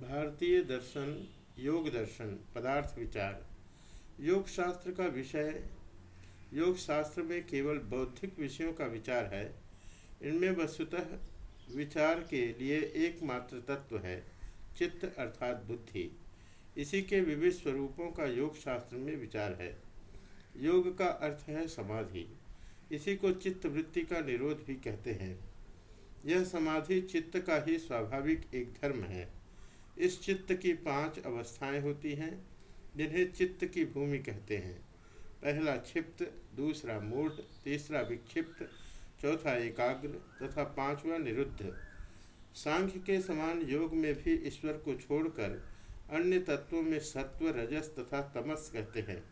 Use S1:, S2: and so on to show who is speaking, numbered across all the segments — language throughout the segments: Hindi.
S1: भारतीय दर्शन, योग दर्शन, पदार्थ विचार। योग शास्त्र का विषय, योग शास्त्र में केवल बौद्धिक विषयों का विचार है। इनमें वस्तुतः विचार के लिए एकमात्र तत्व है, चित्त अर्थात बुद्धि। इसी के विविध स्वरूपों का योग शास्त्र में विचार है। योग का अर्थ है समाधि। इसी को चित्त वृत्ति का निरोध भी कहते हैं। यह समाधि चित्त का ही स्वाभाविक एक धर्म है। इस चित्त की पाँच अवस्थाएँ होती हैं, जिन्हें चित्त की भूमि कहते हैं। पहला क्षिप्त, दूसरा मूढ़ तीसरा विक्षिप्त, चौथा एकाग्र तथा पांचवा निरुद्ध। सांख्य के समान योग में भी ईश्वर को छोड़कर अन्य तत्वों में सत्व, रजस तथा तमस कहते हैं।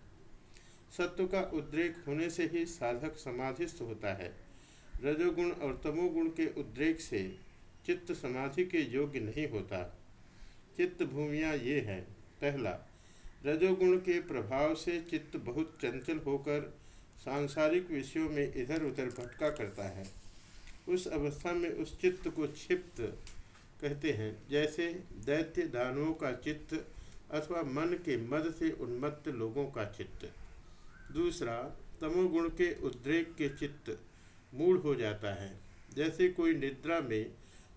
S1: सत्व का उद्रेक होने से ही साधक समाधिस्थ होता है। रजोगुण और तमोगुण के उद्रेक से चित्त समाधि के योग्य नहीं होता। चित्त भूमिया ये हैं। पहला, रजोगुण के प्रभाव से चित्त बहुत चंचल होकर सांसारिक विषयों में इधर उधर भटका करता है। उस अवस्था में उस चित्त को क्षिप्त कहते हैं, जैसे दैत्य दानवों का चित्त अथवा मन के मद से उन्मत्त लोगों का चित्त। दूसरा, तमोगुण के उद्रेक के चित्त मूढ़ हो जाता है। जैसे कोई निद्रा में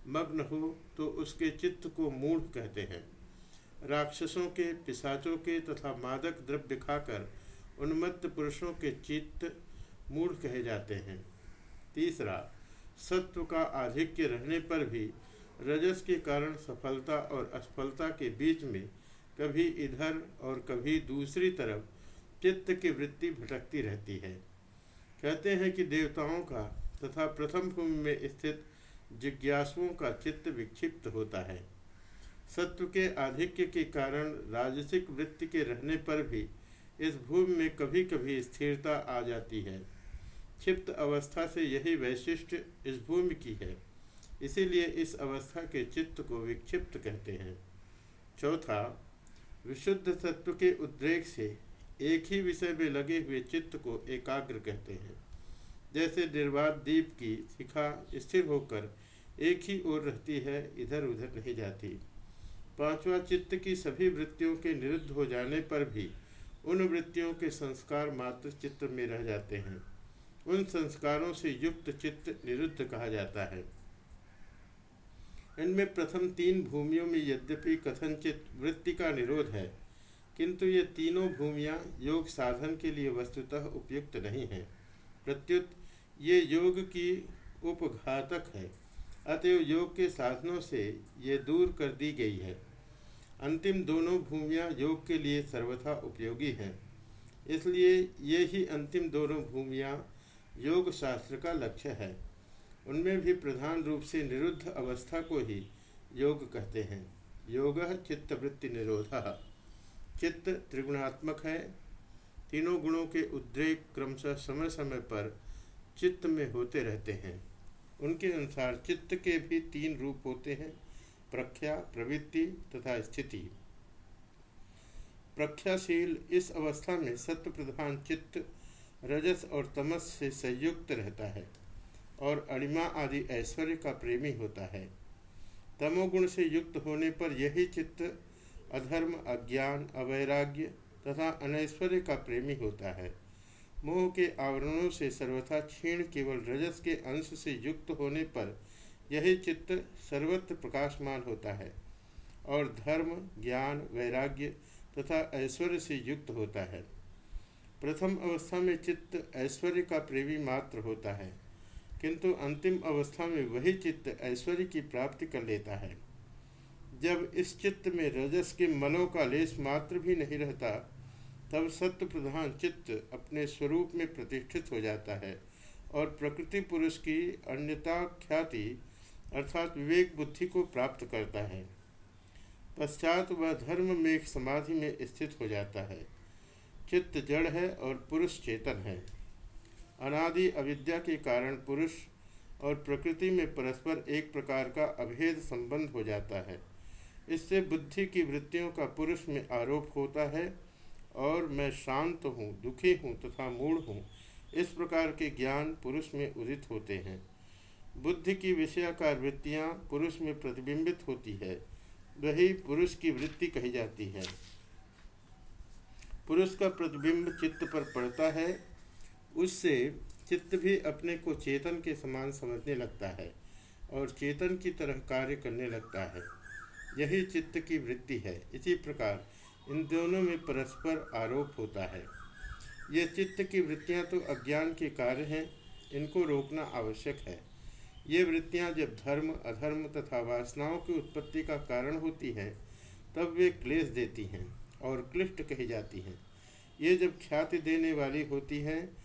S1: मग्न हो तो उसके चित्त को मूढ़ कहते हैं। राक्षसों के, पिशाचों के तथा मादक द्रव्य खाकर उन्मत्त पुरुषों के चित्त मूढ़ कहे जाते हैं। तीसरा, सत्व का आधिक्य रहने पर भी रजस के कारण सफलता और असफलता के बीच में कभी इधर और कभी दूसरी तरफ़ चित्त की वृत्ति भटकती रहती है। कहते हैं कि देवताओं का तथा प्रथम भूमि में स्थित जिज्ञासुओं का चित्त विक्षिप्त होता है। सत्व के आधिक्य के कारण राजसिक वृत्ति के रहने पर भी इस भूमि में कभी कभी स्थिरता आ जाती है। क्षिप्त अवस्था से यही वैशिष्ट इस भूमि की है। इसीलिए इस अवस्था के चित्त को विक्षिप्त कहते हैं। चौथा, विशुद्ध तत्व के उद्रेक से एक ही विषय में लगे हुए चित्त को एकाग्र कहते हैं। जैसे निर्वात दीप की शिखा स्थिर होकर एक ही ओर रहती है इधर उधर नहीं जाती। पांचवा चित्त की सभी वृत्तियों के निरुद्ध हो जाने पर भी उन वृत्तियों के संस्कार मात्र चित्त में रह जाते हैं। उन संस्कारों से युक्त चित्त निरुद्ध कहा जाता है। इनमें प्रथम तीन भूमियों में यद्यपि कथनचित वृत्ति का निरोध है, किंतु ये तीनों भूमियाँ योग साधन के लिए वस्तुतः उपयुक्त नहीं हैं। प्रत्युत, ये योग की उपघातक है। अतएव योग के साधनों से ये दूर कर दी गई है। अंतिम दोनों भूमियाँ योग के लिए सर्वथा उपयोगी हैं। इसलिए ये ही अंतिम दोनों भूमियाँ योग शास्त्र का लक्ष्य है। उनमें भी प्रधान रूप से निरुद्ध अवस्था को ही योग कहते हैं। योग चित्तवृत्ति निरोध। चित्त त्रिगुणात्मक है तीनों गुणों के उद्रेक क्रमशः समय समय पर चित्त में होते रहते हैं। उनके अनुसार चित्त के भी तीन रूप होते हैं, प्रख्या, प्रवृत्ति तथा स्थिति। प्रख्याशील इस अवस्था में सत्य प्रधान चित्त, रजस और तमस से संयुक्त रहता है और अणिमा आदि ऐश्वर्य का प्रेमी होता है। तमोगुण से युक्त होने पर यही चित्त अधर्म, अज्ञान, अवैराग्य तथा अनैश्वर्य का प्रेमी होता है। मोह के आवरणों से सर्वथा क्षीण केवल रजस के अंश से युक्त होने पर यही चित्त सर्वत्र प्रकाशमान होता है और धर्म, ज्ञान, वैराग्य तथा ऐश्वर्य से युक्त होता है। प्रथम अवस्था में चित्त ऐश्वर्य का प्रेमी मात्र होता है, किंतु अंतिम अवस्था में वही चित्त ऐश्वर्य की प्राप्ति कर लेता है। जब इस चित्त में रजस के मलों का लेस मात्र भी नहीं रहता तब सत्य प्रधान चित्त अपने स्वरूप में प्रतिष्ठित हो जाता है और प्रकृति पुरुष की अन्यता ख्याति अर्थात विवेक बुद्धि को प्राप्त करता है। पश्चात वह धर्म में समाधि में स्थित हो जाता है। चित्त जड़ है और पुरुष चेतन है। अनादि अविद्या के कारण पुरुष और प्रकृति में परस्पर एक प्रकार का अभेद संबंध हो जाता है। इससे बुद्धि की वृत्तियों का पुरुष में आरोप होता है और मैं शांत हूँ, दुखी हूँ तथा मूढ़ हूँ। इस प्रकार के ज्ञान पुरुष में उदित होते हैं। बुद्धि की विषयाकार वृत्तियाँ पुरुष में प्रतिबिंबित होती है। वही पुरुष की वृत्ति कही जाती है। पुरुष का प्रतिबिंब चित्त पर पड़ता है। उससे चित्त भी अपने को चेतन के समान समझने लगता है और चेतन की तरह कार्य करने लगता है। यही चित्त की वृत्ति है। इसी प्रकार इन दोनों में परस्पर आरोप होता है। ये चित्त की वृत्तियाँ तो अज्ञान के कार्य हैं, इनको रोकना आवश्यक है। ये वृत्तियाँ जब धर्म, अधर्म तथा वासनाओं की उत्पत्ति का कारण होती हैं, तब वे क्लेश देती हैं और क्लिष्ट कही जाती हैं। ये जब ख्याति देने वाली होती हैं,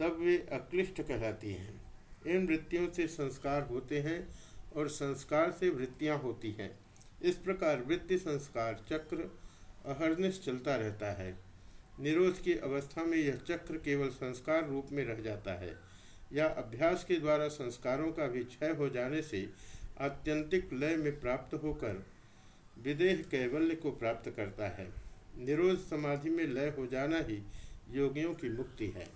S1: तब वे अक्लिष्ट कहलाती हैं। इन वृत्तियों से संस्कार होते हैं और संस्कार से वृत्तियाँ होती हैं। इस प्रकार वृत्ति, संस्कार, चक्र अहर्निश चलता रहता है। निरोध की अवस्था में यह चक्र केवल संस्कार रूप में रह जाता है, या अभ्यास के द्वारा संस्कारों का भी क्षय हो जाने से आत्यंतिक लय में प्राप्त होकर विदेह कैवल्य को प्राप्त करता है। निरोध समाधि में लय हो जाना ही योगियों की मुक्ति है।